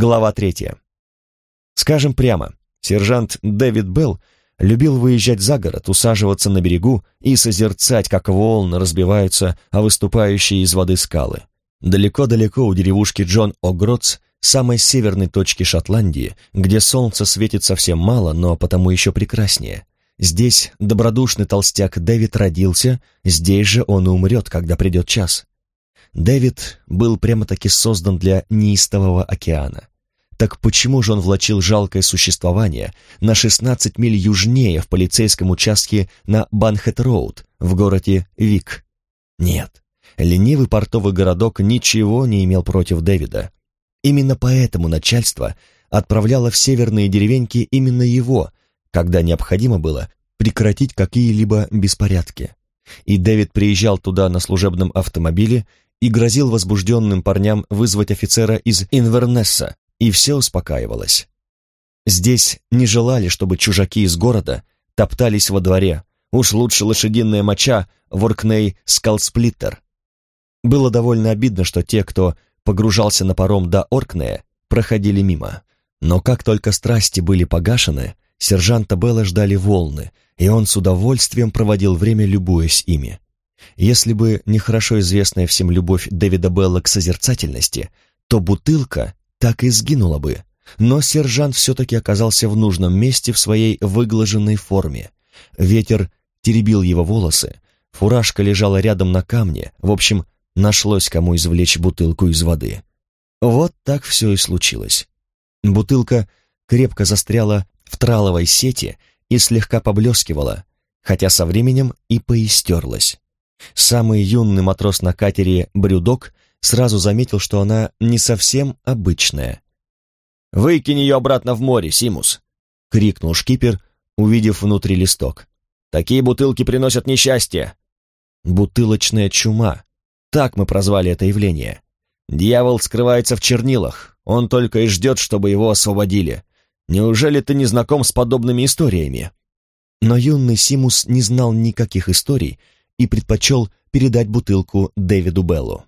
Глава третья. Скажем прямо, сержант Дэвид Белл любил выезжать за город, усаживаться на берегу и созерцать, как волны разбиваются о выступающие из воды скалы. Далеко-далеко у деревушки Джон О'Гротс, самой северной точки Шотландии, где солнце светит совсем мало, но потому еще прекраснее. Здесь добродушный толстяк Дэвид родился, здесь же он и умрет, когда придет час. Дэвид был прямо-таки создан для неистового океана. Так почему же он влачил жалкое существование на 16 миль южнее в полицейском участке на Банхет-Роуд в городе Вик? Нет, ленивый портовый городок ничего не имел против Дэвида. Именно поэтому начальство отправляло в северные деревеньки именно его, когда необходимо было прекратить какие-либо беспорядки. И Дэвид приезжал туда на служебном автомобиле и грозил возбужденным парням вызвать офицера из Инвернесса, и все успокаивалось. Здесь не желали, чтобы чужаки из города топтались во дворе, уж лучше лошадиная моча в Оркней Скалсплиттер. Было довольно обидно, что те, кто погружался на паром до Оркнея, проходили мимо. Но как только страсти были погашены, сержанта Белла ждали волны, и он с удовольствием проводил время, любуясь ими. Если бы не хорошо известная всем любовь Дэвида Белла к созерцательности, то бутылка так и сгинула бы. Но сержант все-таки оказался в нужном месте в своей выглаженной форме. Ветер теребил его волосы, фуражка лежала рядом на камне, в общем, нашлось кому извлечь бутылку из воды. Вот так все и случилось. Бутылка крепко застряла в траловой сети и слегка поблескивала, хотя со временем и поистерлась. Самый юный матрос на катере Брюдок сразу заметил, что она не совсем обычная. «Выкинь ее обратно в море, Симус!» — крикнул шкипер, увидев внутри листок. «Такие бутылки приносят несчастье!» «Бутылочная чума», так мы прозвали это явление. Дьявол скрывается в чернилах, он только и ждет, чтобы его освободили. Неужели ты не знаком с подобными историями?» Но юный Симус не знал никаких историй и предпочел передать бутылку Дэвиду Беллу.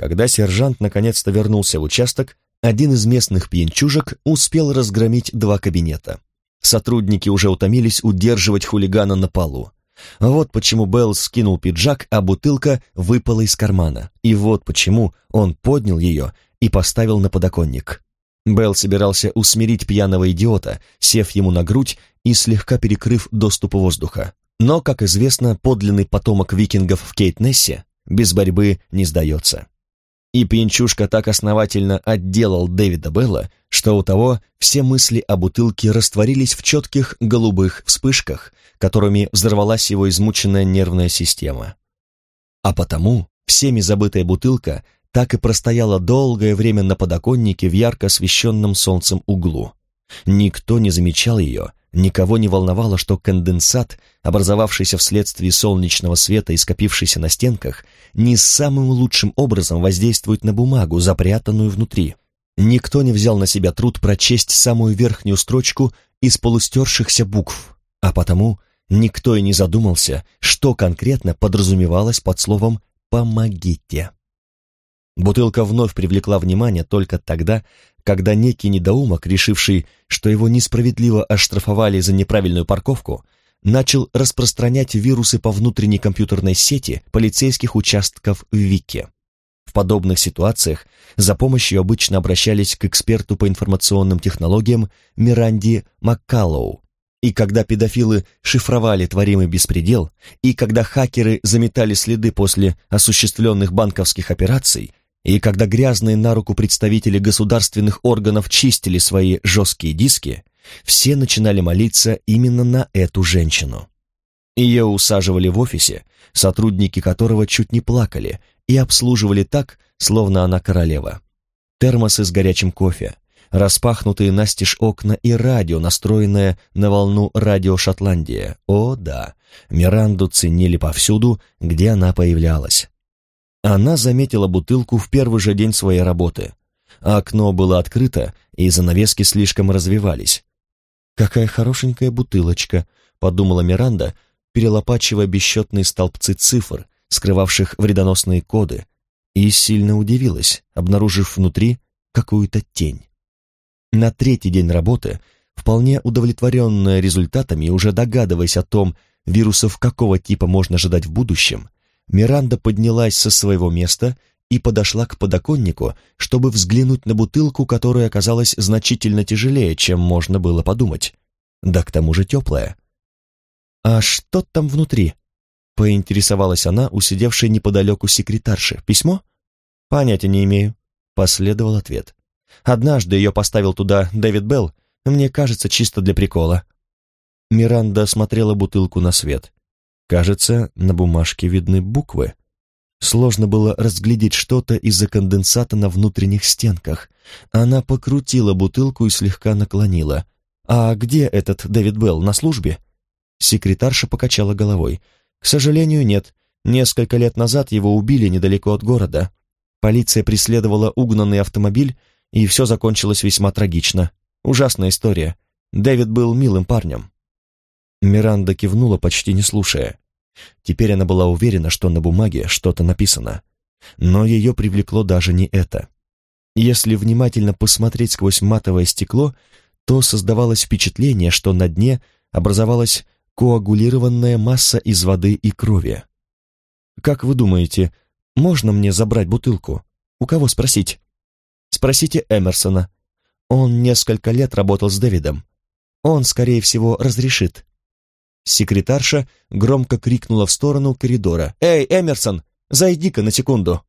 Когда сержант наконец-то вернулся в участок, один из местных пьянчужек успел разгромить два кабинета. Сотрудники уже утомились удерживать хулигана на полу. Вот почему Белл скинул пиджак, а бутылка выпала из кармана. И вот почему он поднял ее и поставил на подоконник. Белл собирался усмирить пьяного идиота, сев ему на грудь и слегка перекрыв доступ воздуха. Но, как известно, подлинный потомок викингов в Кейтнессе без борьбы не сдается. И пьянчушка так основательно отделал Дэвида Белла, что у того все мысли о бутылке растворились в четких голубых вспышках, которыми взорвалась его измученная нервная система. А потому всеми забытая бутылка так и простояла долгое время на подоконнике в ярко освещенном солнцем углу. Никто не замечал ее, никого не волновало, что конденсат, образовавшийся вследствие солнечного света и скопившийся на стенках, не самым лучшим образом воздействует на бумагу, запрятанную внутри. Никто не взял на себя труд прочесть самую верхнюю строчку из полустершихся букв, а потому никто и не задумался, что конкретно подразумевалось под словом «помогите». Бутылка вновь привлекла внимание только тогда, когда некий недоумок, решивший, что его несправедливо оштрафовали за неправильную парковку, начал распространять вирусы по внутренней компьютерной сети полицейских участков в Вике. В подобных ситуациях за помощью обычно обращались к эксперту по информационным технологиям Миранди Маккаллоу. И когда педофилы шифровали творимый беспредел, и когда хакеры заметали следы после осуществленных банковских операций, и когда грязные на руку представители государственных органов чистили свои жесткие диски, все начинали молиться именно на эту женщину. Ее усаживали в офисе, сотрудники которого чуть не плакали, и обслуживали так, словно она королева. Термосы с горячим кофе, распахнутые настежь окна и радио, настроенное на волну радио Шотландия. О, да, Миранду ценили повсюду, где она появлялась. Она заметила бутылку в первый же день своей работы. Окно было открыто, и занавески слишком развивались. «Какая хорошенькая бутылочка», — подумала Миранда, перелопачивая бесчетные столбцы цифр, скрывавших вредоносные коды, и сильно удивилась, обнаружив внутри какую-то тень. На третий день работы, вполне удовлетворенная результатами и уже догадываясь о том, вирусов какого типа можно ожидать в будущем, Миранда поднялась со своего места и подошла к подоконнику, чтобы взглянуть на бутылку, которая оказалась значительно тяжелее, чем можно было подумать. Да к тому же теплая. «А что там внутри?» — поинтересовалась она у сидевшей неподалеку секретарши. «Письмо?» «Понятия не имею», — последовал ответ. «Однажды ее поставил туда Дэвид Белл, мне кажется, чисто для прикола». Миранда смотрела бутылку на свет. Кажется, на бумажке видны буквы. Сложно было разглядеть что-то из-за конденсата на внутренних стенках. Она покрутила бутылку и слегка наклонила. «А где этот Дэвид Белл, на службе?» Секретарша покачала головой. «К сожалению, нет. Несколько лет назад его убили недалеко от города. Полиция преследовала угнанный автомобиль, и все закончилось весьма трагично. Ужасная история. Дэвид был милым парнем». Миранда кивнула, почти не слушая. Теперь она была уверена, что на бумаге что-то написано. Но ее привлекло даже не это. Если внимательно посмотреть сквозь матовое стекло, то создавалось впечатление, что на дне образовалась коагулированная масса из воды и крови. «Как вы думаете, можно мне забрать бутылку? У кого спросить?» «Спросите Эмерсона. Он несколько лет работал с Дэвидом. Он, скорее всего, разрешит». Секретарша громко крикнула в сторону коридора. «Эй, Эмерсон, зайди-ка на секунду!»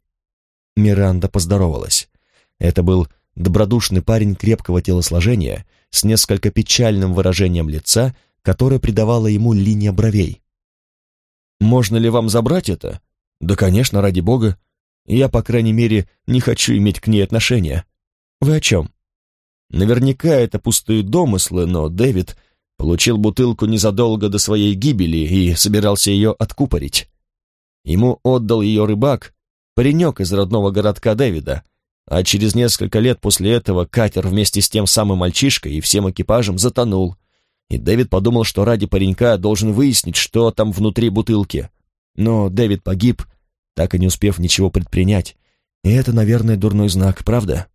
Миранда поздоровалась. Это был добродушный парень крепкого телосложения с несколько печальным выражением лица, которое придавало ему линия бровей. «Можно ли вам забрать это?» «Да, конечно, ради бога. Я, по крайней мере, не хочу иметь к ней отношения». «Вы о чем?» «Наверняка это пустые домыслы, но Дэвид Получил бутылку незадолго до своей гибели и собирался ее откупорить. Ему отдал ее рыбак, паренек из родного городка Дэвида, а через несколько лет после этого катер вместе с тем самым мальчишкой и всем экипажем затонул. И Дэвид подумал, что ради паренька должен выяснить, что там внутри бутылки. Но Дэвид погиб, так и не успев ничего предпринять. И это, наверное, дурной знак, правда?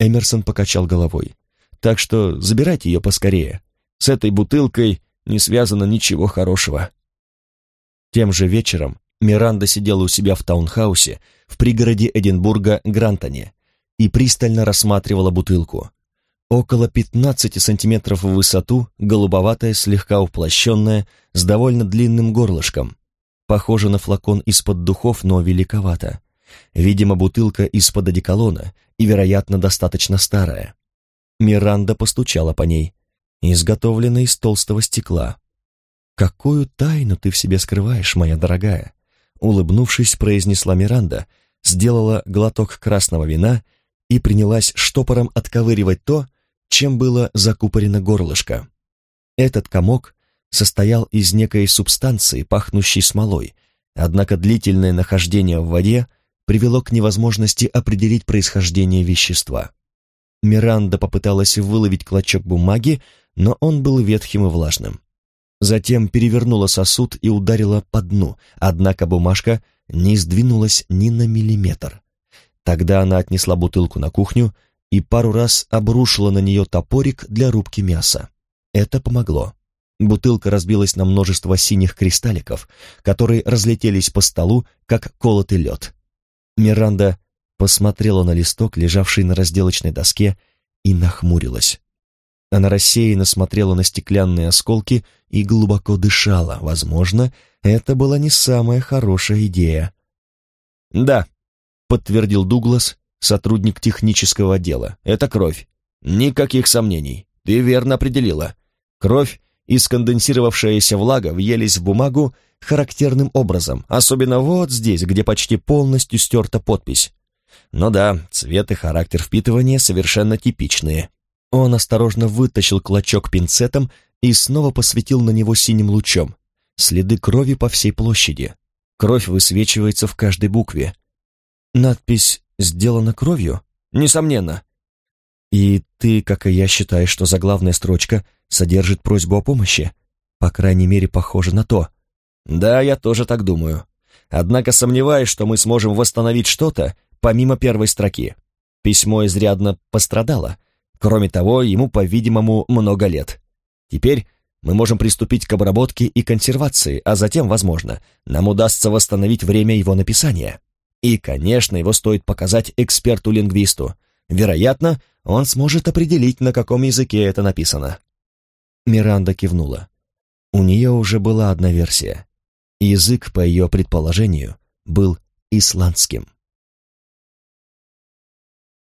Эмерсон покачал головой. Так что забирайте ее поскорее. С этой бутылкой не связано ничего хорошего. Тем же вечером Миранда сидела у себя в таунхаусе в пригороде Эдинбурга Грантоне и пристально рассматривала бутылку. Около 15 сантиметров в высоту, голубоватая, слегка уплощенная, с довольно длинным горлышком. Похоже на флакон из-под духов, но великовато. Видимо, бутылка из-под одеколона и, вероятно, достаточно старая. Миранда постучала по ней изготовленный из толстого стекла. «Какую тайну ты в себе скрываешь, моя дорогая?» Улыбнувшись, произнесла Миранда, сделала глоток красного вина и принялась штопором отковыривать то, чем было закупорено горлышко. Этот комок состоял из некой субстанции, пахнущей смолой, однако длительное нахождение в воде привело к невозможности определить происхождение вещества. Миранда попыталась выловить клочок бумаги, но он был ветхим и влажным. Затем перевернула сосуд и ударила по дну, однако бумажка не сдвинулась ни на миллиметр. Тогда она отнесла бутылку на кухню и пару раз обрушила на нее топорик для рубки мяса. Это помогло. Бутылка разбилась на множество синих кристалликов, которые разлетелись по столу, как колотый лед. Миранда посмотрела на листок, лежавший на разделочной доске, и нахмурилась. Она рассеянно смотрела на стеклянные осколки и глубоко дышала. Возможно, это была не самая хорошая идея. «Да», — подтвердил Дуглас, сотрудник технического отдела. «Это кровь. Никаких сомнений. Ты верно определила. Кровь и сконденсировавшаяся влага въелись в бумагу характерным образом, особенно вот здесь, где почти полностью стерта подпись. Но да, цвет и характер впитывания совершенно типичные. Он осторожно вытащил клочок пинцетом и снова посветил на него синим лучом. Следы крови по всей площади. Кровь высвечивается в каждой букве. Надпись «Сделана кровью»? Несомненно. И ты, как и я, считаешь, что заглавная строчка содержит просьбу о помощи? По крайней мере, похоже на то. Да, я тоже так думаю. Однако сомневаюсь, что мы сможем восстановить что-то помимо первой строки. Письмо изрядно пострадало. Кроме того, ему, по-видимому, много лет. Теперь мы можем приступить к обработке и консервации, а затем, возможно, нам удастся восстановить время его написания. И, конечно, его стоит показать эксперту-лингвисту. Вероятно, он сможет определить, на каком языке это написано. Миранда кивнула. У нее уже была одна версия. Язык, по ее предположению, был исландским.